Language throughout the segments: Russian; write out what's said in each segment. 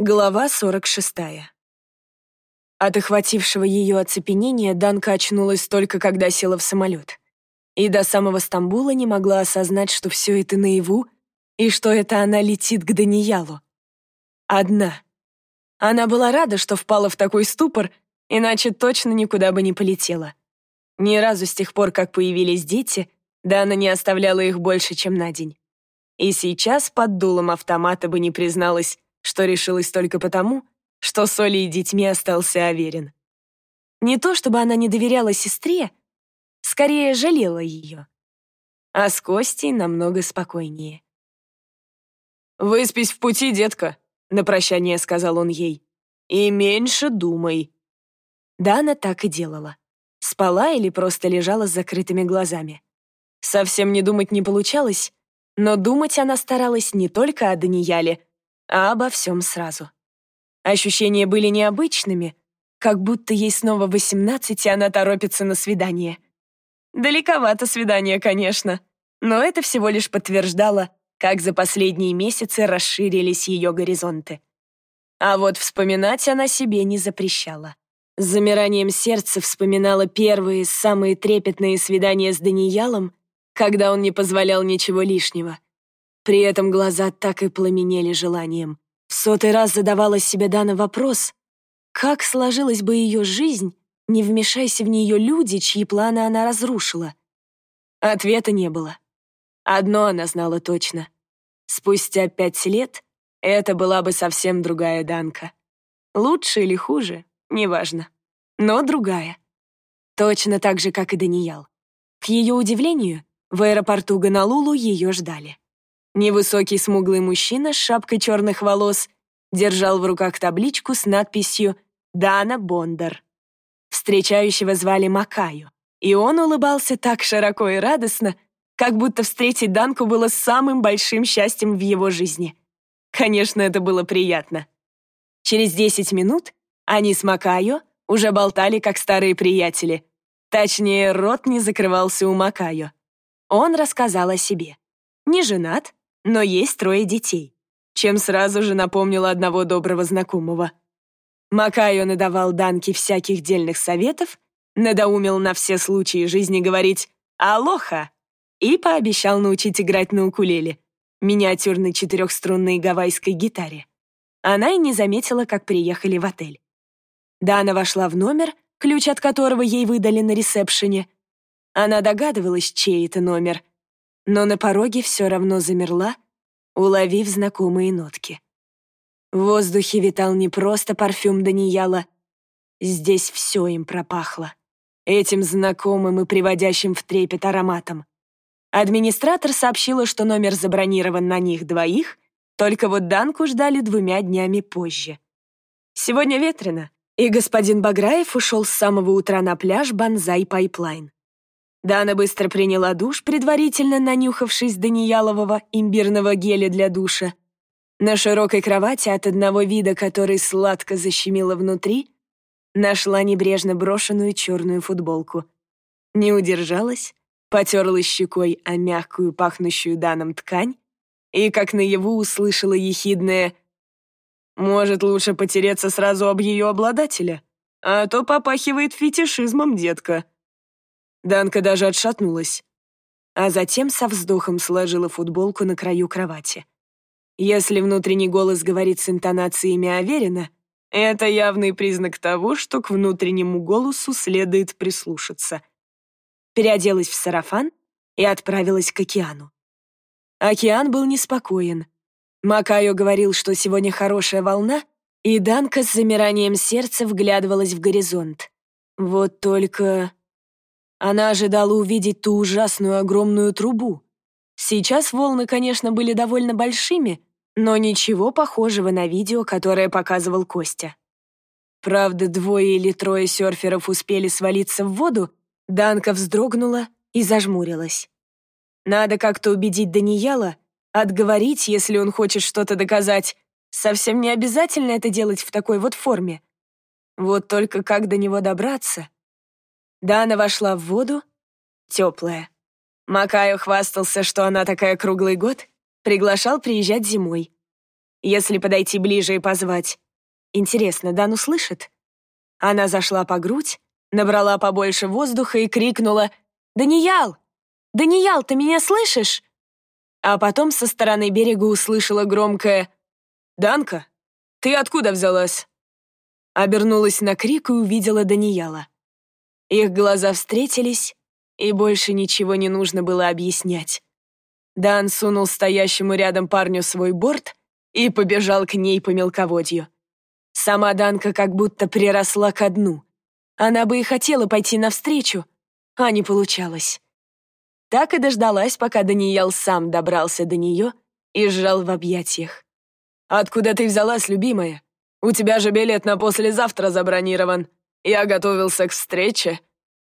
Глава 46. От охватившего ее оцепенения Данка очнулась только когда села в самолет. И до самого Стамбула не могла осознать, что все это наяву, и что это она летит к Даниялу. Одна. Она была рада, что впала в такой ступор, иначе точно никуда бы не полетела. Ни разу с тех пор, как появились дети, Дана не оставляла их больше, чем на день. И сейчас под дулом автомата бы не призналась, что решилась только потому, что с Олей и детьми остался Аверин. Не то чтобы она не доверяла сестре, скорее жалела ее. А с Костей намного спокойнее. «Выспись в пути, детка», — на прощание сказал он ей. «И меньше думай». Дана так и делала. Спала или просто лежала с закрытыми глазами. Совсем не думать не получалось, но думать она старалась не только о Данияле, а обо всем сразу. Ощущения были необычными, как будто ей снова 18, и она торопится на свидание. Далековато свидание, конечно, но это всего лишь подтверждало, как за последние месяцы расширились ее горизонты. А вот вспоминать она себе не запрещала. С замиранием сердца вспоминала первые, самые трепетные свидания с Даниялом, когда он не позволял ничего лишнего. При этом глаза так и пламенели желанием. В сотый раз задавала себе Дана вопрос, как сложилась бы ее жизнь, не вмешайся в нее люди, чьи планы она разрушила. Ответа не было. Одно она знала точно. Спустя пять лет это была бы совсем другая Данка. Лучше или хуже, неважно. Но другая. Точно так же, как и Даниял. К ее удивлению, в аэропорту Ганалулу ее ждали. Невысокий смуглый мужчина с шапкой черных волос держал в руках табличку с надписью «Дана Бондар». Встречающего звали Макаю, и он улыбался так широко и радостно, как будто встретить Данку было самым большим счастьем в его жизни. Конечно, это было приятно. Через 10 минут они с Макаю уже болтали, как старые приятели. Точнее, рот не закрывался у Макаю. Он рассказал о себе. Не женат, но есть трое детей, чем сразу же напомнила одного доброго знакомого. Макайо надавал Данке всяких дельных советов, надоумил на все случаи жизни говорить «Алоха» и пообещал научить играть на укулеле, миниатюрной четырехструнной гавайской гитаре. Она и не заметила, как приехали в отель. Дана вошла в номер, ключ от которого ей выдали на ресепшене. Она догадывалась, чей это номер — но на пороге все равно замерла, уловив знакомые нотки. В воздухе витал не просто парфюм Данияла. Здесь все им пропахло. Этим знакомым и приводящим в трепет ароматом. Администратор сообщила, что номер забронирован на них двоих, только вот Данку ждали двумя днями позже. Сегодня ветрено, и господин Баграев ушел с самого утра на пляж Банзай Пайплайн. Дана быстро приняла душ, предварительно нанюхавшись Даниялового имбирного геля для душа. На широкой кровати от одного вида, который сладко защемило внутри, нашла небрежно брошенную черную футболку. Не удержалась, потерла щекой о мягкую, пахнущую Даном ткань и, как наяву, услышала ехидное «Может, лучше потереться сразу об ее обладателя, а то попахивает фетишизмом, детка». Данка даже отшатнулась, а затем со вздохом сложила футболку на краю кровати. Если внутренний голос говорит с интонациями Аверина, это явный признак того, что к внутреннему голосу следует прислушаться. Переоделась в сарафан и отправилась к океану. Океан был неспокоен. Макайо говорил, что сегодня хорошая волна, и Данка с замиранием сердца вглядывалась в горизонт. Вот только... Она ожидала увидеть ту ужасную огромную трубу. Сейчас волны, конечно, были довольно большими, но ничего похожего на видео, которое показывал Костя. Правда, двое или трое серферов успели свалиться в воду, Данка вздрогнула и зажмурилась. Надо как-то убедить Даниэла, отговорить, если он хочет что-то доказать. Совсем не обязательно это делать в такой вот форме. Вот только как до него добраться? Дана вошла в воду, теплая. Макаю хвастался, что она такая круглый год, приглашал приезжать зимой. если подойти ближе и позвать. Интересно, Дан услышит? Она зашла по грудь, набрала побольше воздуха и крикнула «Даниял! Даниял, ты меня слышишь?» А потом со стороны берега услышала громкое «Данка, ты откуда взялась?» Обернулась на крик и увидела Данияла. Их глаза встретились, и больше ничего не нужно было объяснять. Дан сунул стоящему рядом парню свой борт и побежал к ней по мелководью. Сама Данка как будто приросла ко дну. Она бы и хотела пойти навстречу, а не получалось. Так и дождалась, пока Даниэл сам добрался до нее и сжал в объятиях. «Откуда ты взялась, любимая? У тебя же билет на послезавтра забронирован. Я готовился к встрече».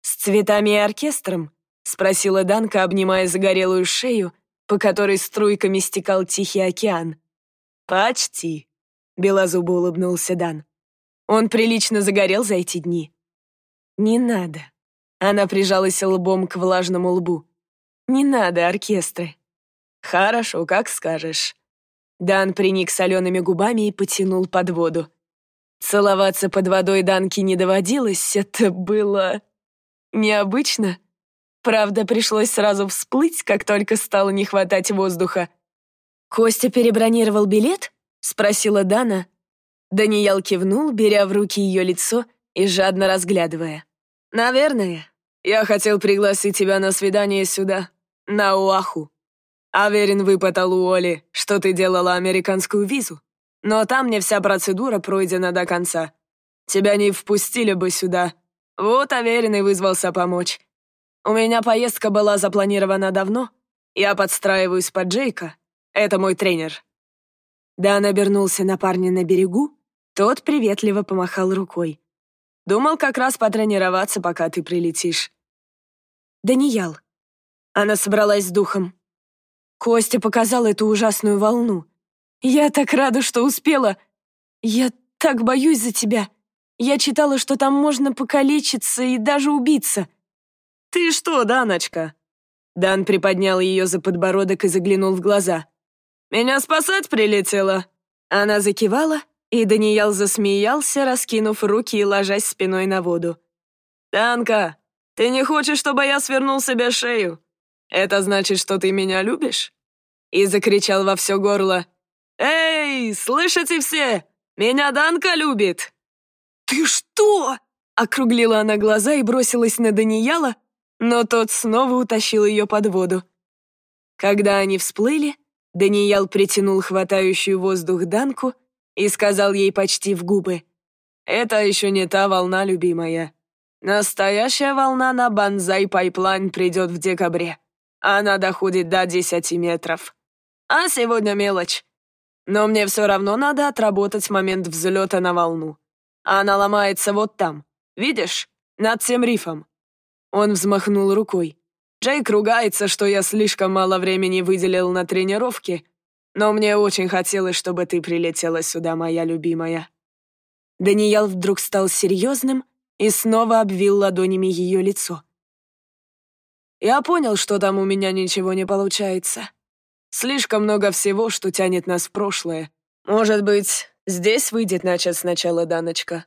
«С цветами и оркестром?» — спросила Данка, обнимая загорелую шею, по которой струйками стекал Тихий океан. «Почти», — белозубо улыбнулся Дан. Он прилично загорел за эти дни. «Не надо». Она прижалась лбом к влажному лбу. «Не надо оркестры». «Хорошо, как скажешь». Дан приник солеными губами и потянул под воду. Целоваться под водой Данке не доводилось, это было... необычно. Правда, пришлось сразу всплыть, как только стало не хватать воздуха. «Костя перебронировал билет?» — спросила Дана. Даниэл кивнул, беря в руки ее лицо и жадно разглядывая. «Наверное. Я хотел пригласить тебя на свидание сюда, на Уаху. Аверин выпытал у Оли, что ты делала американскую визу. Но там мне вся процедура пройдена до конца. Тебя не впустили бы сюда. Вот Аверин и вызвался помочь. У меня поездка была запланирована давно. Я подстраиваюсь под Джейка. Это мой тренер». Дан обернулся на парня на берегу. Тот приветливо помахал рукой. «Думал как раз потренироваться, пока ты прилетишь». «Даниял». Она собралась с духом. Костя показал эту ужасную волну. «Я так рада, что успела. Я так боюсь за тебя. Я читала, что там можно покалечиться и даже убиться». «Ты что, Даночка?» Дан приподнял ее за подбородок и заглянул в глаза. «Меня спасать прилетела?» Она закивала, и Даниэл засмеялся, раскинув руки и ложась спиной на воду. «Данка, ты не хочешь, чтобы я свернул себе шею? Это значит, что ты меня любишь?» И закричал во все горло. «Эй, слышите все? Меня Данка любит!» «Ты что?» — округлила она глаза и бросилась на Даниэла, но тот снова утащил ее под воду. Когда они всплыли, Даниэл притянул хватающую воздух Данку и сказал ей почти в губы. «Это еще не та волна, любимая. Настоящая волна на Банзай Пайплайн придет в декабре. Она доходит до 10 метров. А сегодня мелочь. Но мне все равно надо отработать момент взлета на волну. Она ломается вот там. Видишь? Над тем рифом». Он взмахнул рукой. Джейк ругается, что я слишком мало времени выделил на тренировки, но мне очень хотелось, чтобы ты прилетела сюда, моя любимая». Даниэл вдруг стал серьезным и снова обвил ладонями ее лицо. «Я понял, что там у меня ничего не получается. Слишком много всего, что тянет нас в прошлое. Может быть, здесь выйдет начать сначала, Даночка?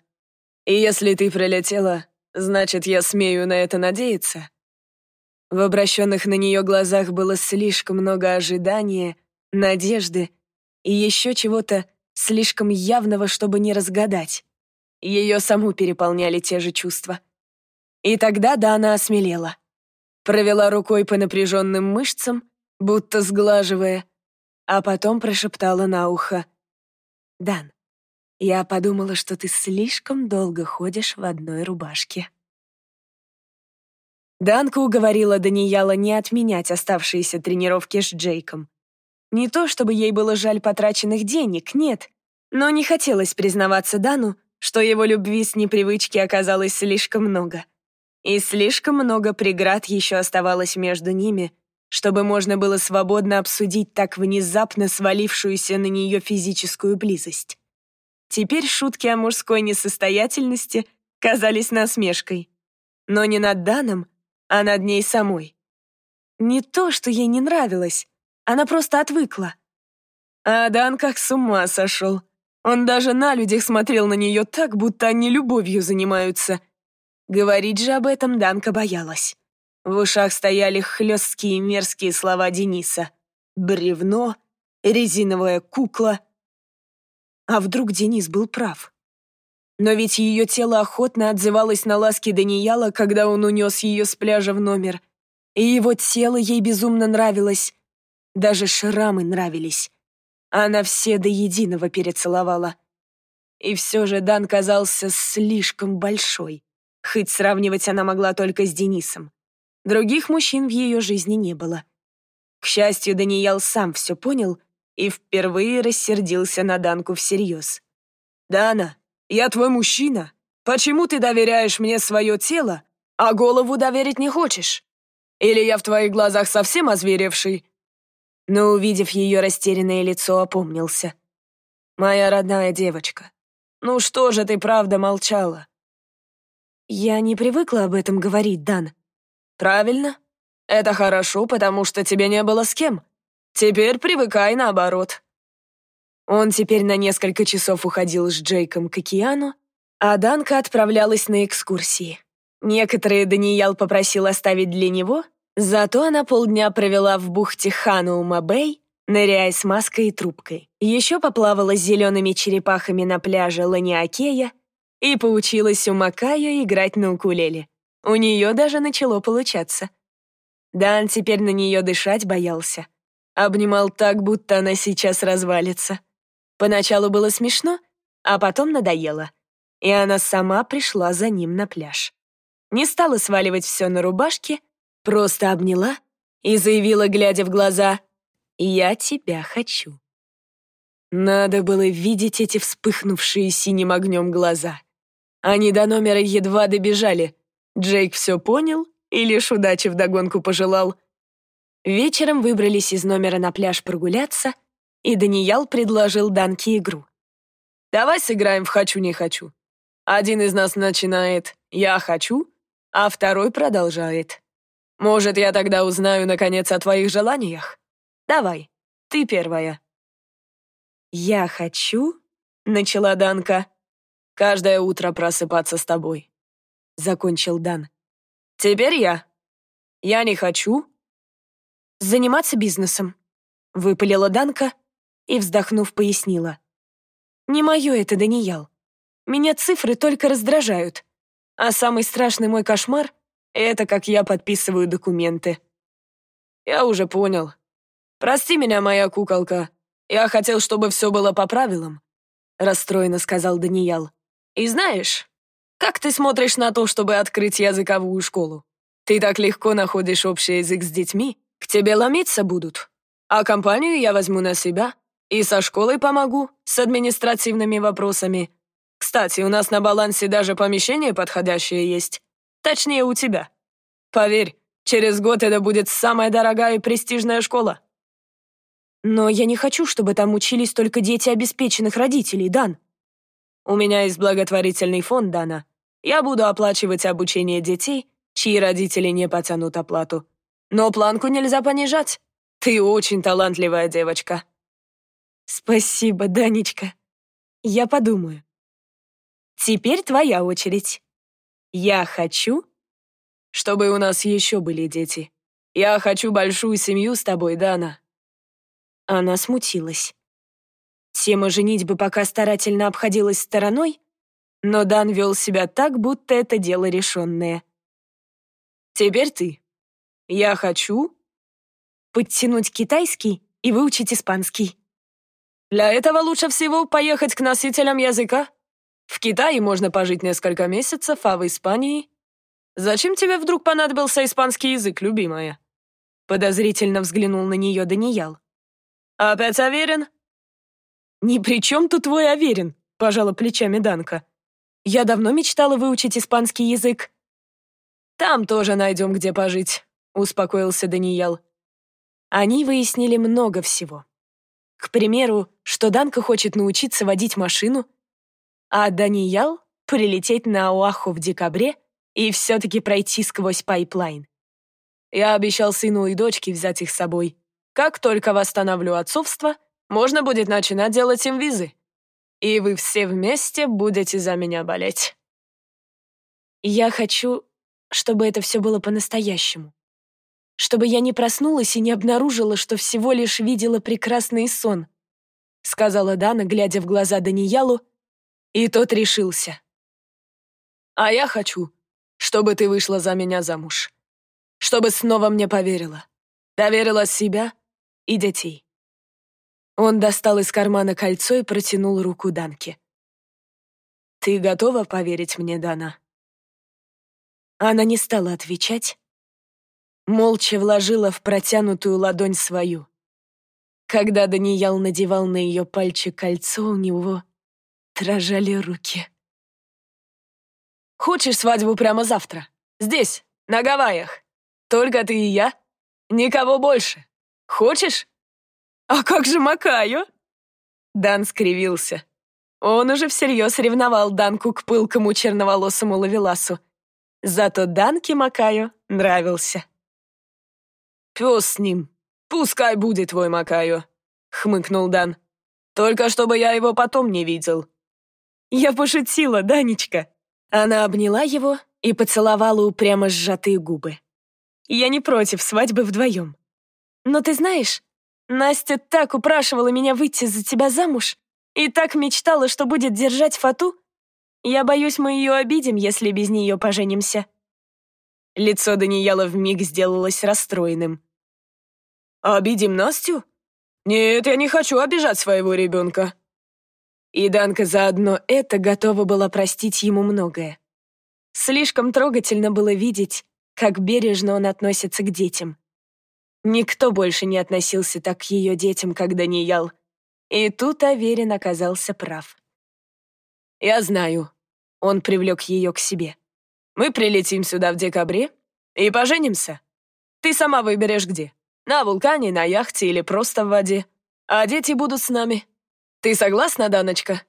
И если ты прилетела, значит, я смею на это надеяться?» В обращенных на нее глазах было слишком много ожидания, надежды и еще чего-то слишком явного, чтобы не разгадать. Ее саму переполняли те же чувства. И тогда да, она осмелела. Провела рукой по напряженным мышцам, будто сглаживая, а потом прошептала на ухо. «Дан, я подумала, что ты слишком долго ходишь в одной рубашке». Данка уговорила Данияла не отменять оставшиеся тренировки с Джейком. Не то, чтобы ей было жаль потраченных денег, нет, но не хотелось признаваться Дану, что его любви с непривычки оказалось слишком много. И слишком много преград еще оставалось между ними, чтобы можно было свободно обсудить так внезапно свалившуюся на нее физическую близость. Теперь шутки о мужской несостоятельности казались насмешкой. Но не над Даном, а над ней самой. Не то, что ей не нравилось, она просто отвыкла. А Дан как с ума сошел. Он даже на людях смотрел на нее так, будто они любовью занимаются. Говорить же об этом Данка боялась. В ушах стояли хлесткие мерзкие слова Дениса. «Бревно», «резиновая кукла». А вдруг Денис был прав? Но ведь ее тело охотно отзывалось на ласки Данияла, когда он унес ее с пляжа в номер. И его тело ей безумно нравилось. Даже шрамы нравились. Она все до единого перецеловала. И все же Дан казался слишком большой. Хоть сравнивать она могла только с Денисом. Других мужчин в ее жизни не было. К счастью, Даниял сам все понял и впервые рассердился на Данку всерьез. «Дана, я твой мужчина. Почему ты доверяешь мне свое тело, а голову доверить не хочешь? Или я в твоих глазах совсем озверевший?» Но, увидев ее растерянное лицо, опомнился. «Моя родная девочка, ну что же ты правда молчала?» «Я не привыкла об этом говорить, Дан». «Правильно. Это хорошо, потому что тебе не было с кем. Теперь привыкай наоборот. Он теперь на несколько часов уходил с Джейком к океану, а Данка отправлялась на экскурсии. Некоторые Даниял попросил оставить для него, зато она полдня провела в бухте Хануума-Бэй, ныряя с маской и трубкой. Еще поплавала с зелеными черепахами на пляже Ланиакея и поучилась у Макаю играть на укулеле. У нее даже начало получаться. Дан теперь на нее дышать боялся. Обнимал так, будто она сейчас развалится. Поначалу было смешно, а потом надоело. И она сама пришла за ним на пляж. Не стала сваливать все на рубашке, просто обняла и заявила, глядя в глаза, «Я тебя хочу». Надо было видеть эти вспыхнувшие синим огнем глаза. Они до номера едва добежали. Джейк все понял и лишь удачи вдогонку пожелал. Вечером выбрались из номера на пляж прогуляться — и Даниял предложил Данке игру. «Давай сыграем в «хочу-не хочу». Один из нас начинает «я хочу», а второй продолжает. Может, я тогда узнаю, наконец, о твоих желаниях? Давай, ты первая». «Я хочу», — начала Данка, — «каждое утро просыпаться с тобой», — закончил Дан. «Теперь я. Я не хочу». «Заниматься бизнесом», — выпалила Данка, — и, вздохнув, пояснила. «Не мое это, Даниял. Меня цифры только раздражают. А самый страшный мой кошмар — это как я подписываю документы». «Я уже понял. Прости меня, моя куколка. Я хотел, чтобы все было по правилам», — расстроенно сказал Даниял. «И знаешь, как ты смотришь на то, чтобы открыть языковую школу? Ты так легко находишь общий язык с детьми, к тебе ломиться будут. А компанию я возьму на себя. И со школой помогу, с административными вопросами. Кстати, у нас на балансе даже помещение подходящее есть. Точнее, у тебя. Поверь, через год это будет самая дорогая и престижная школа. Но я не хочу, чтобы там учились только дети обеспеченных родителей, Дан. У меня есть благотворительный фонд, Дана. Я буду оплачивать обучение детей, чьи родители не потянут оплату. Но планку нельзя понижать. Ты очень талантливая девочка. Спасибо, Данечка. Я подумаю. Теперь твоя очередь. Я хочу, чтобы у нас еще были дети. Я хочу большую семью с тобой, Дана. Она смутилась. Тема женитьбы пока старательно обходилась стороной, но Дан вел себя так, будто это дело решенное. Теперь ты. Я хочу подтянуть китайский и выучить испанский. Для этого лучше всего поехать к носителям языка. В Китае можно пожить несколько месяцев, а в Испании... Зачем тебе вдруг понадобился испанский язык, любимая?» Подозрительно взглянул на нее Даниял. «Опять Аверин?» «Ни при чем тут твой Аверин», — пожала плечами Данка. «Я давно мечтала выучить испанский язык». «Там тоже найдем, где пожить», — успокоился Даниял. Они выяснили много всего. К примеру, что Данка хочет научиться водить машину, а Даниял — прилететь на Оаху в декабре и все-таки пройти сквозь пайплайн. Я обещал сыну и дочке взять их с собой. Как только восстановлю отцовство, можно будет начинать делать им визы. И вы все вместе будете за меня болеть. Я хочу, чтобы это все было по-настоящему. Чтобы я не проснулась и не обнаружила, что всего лишь видела прекрасный сон, сказала Дана, глядя в глаза Даниялу, и тот решился. А я хочу, чтобы ты вышла за меня замуж. Чтобы снова мне поверила. Доверила себя и детей. Он достал из кармана кольцо и протянул руку Данке. «Ты готова поверить мне, Дана?» Она не стала отвечать, молча вложила в протянутую ладонь свою. Когда Даниял надевал на ее пальчик кольцо, у него дрожали руки. «Хочешь свадьбу прямо завтра? Здесь, на Гавайях? Только ты и я? Никого больше. Хочешь?» «А как же Макаю?» Дан скривился. Он уже всерьез ревновал Данку к пылкому черноволосому лавеласу. Зато Данке Макаю нравился. «Пес с ним. Пускай будет твой Макаю», — хмыкнул Дан. «Только чтобы я его потом не видел». «Я пошутила, Данечка». Она обняла его и поцеловала упрямо сжатые губы. «Я не против свадьбы вдвоем. Но ты знаешь, Настя так упрашивала меня выйти за тебя замуж и так мечтала, что будет держать фату. Я боюсь, мы ее обидим, если без нее поженимся». Лицо Даниэла вмиг сделалось расстроенным. «Обидим Настю? Нет, я не хочу обижать своего ребенка». И Данка заодно это готова была простить ему многое. Слишком трогательно было видеть, как бережно он относится к детям. Никто больше не относился так к ее детям, как Даниял. И тут Аверин оказался прав. «Я знаю». Он привлек ее к себе. «Мы прилетим сюда в декабре и поженимся. Ты сама выберешь где. На вулкане, на яхте или просто в воде. А дети будут с нами. Ты согласна, Даночка?»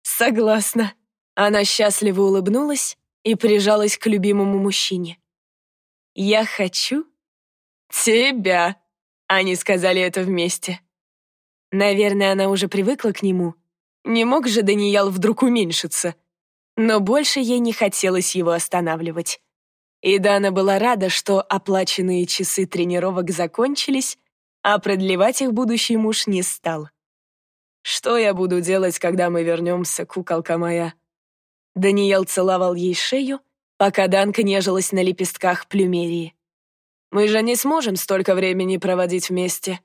«Согласна». Она счастливо улыбнулась и прижалась к любимому мужчине. «Я хочу, «Тебя!» Они сказали это вместе. Наверное, она уже привыкла к нему. Не мог же Даниял вдруг уменьшиться. Но больше ей не хотелось его останавливать. И Дана была рада, что оплаченные часы тренировок закончились, а продлевать их будущий муж не стал. «Что я буду делать, когда мы вернемся, куколка моя?» Даниэл целовал ей шею, пока Данка нежилась на лепестках плюмерии. Мы же не сможем столько времени проводить вместе.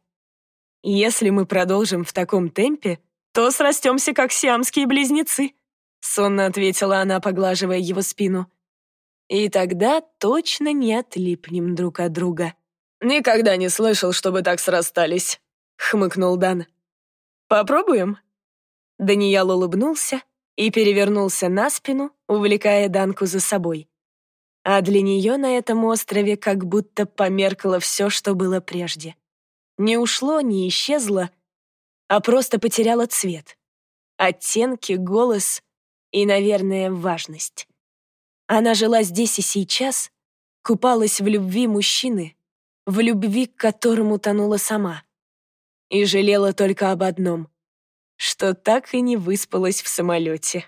Если мы продолжим в таком темпе, то срастемся, как сиамские близнецы», — сонно ответила она, поглаживая его спину. «И тогда точно не отлипнем друг от друга». «Никогда не слышал, чтобы так срастались», — хмыкнул Дан. «Попробуем?» Даниял улыбнулся и перевернулся на спину, увлекая Данку за собой а для нее на этом острове как будто померкло все, что было прежде. Не ушло, не исчезло, а просто потеряло цвет, оттенки, голос и, наверное, важность. Она жила здесь и сейчас, купалась в любви мужчины, в любви, к которому тонула сама, и жалела только об одном, что так и не выспалась в самолете.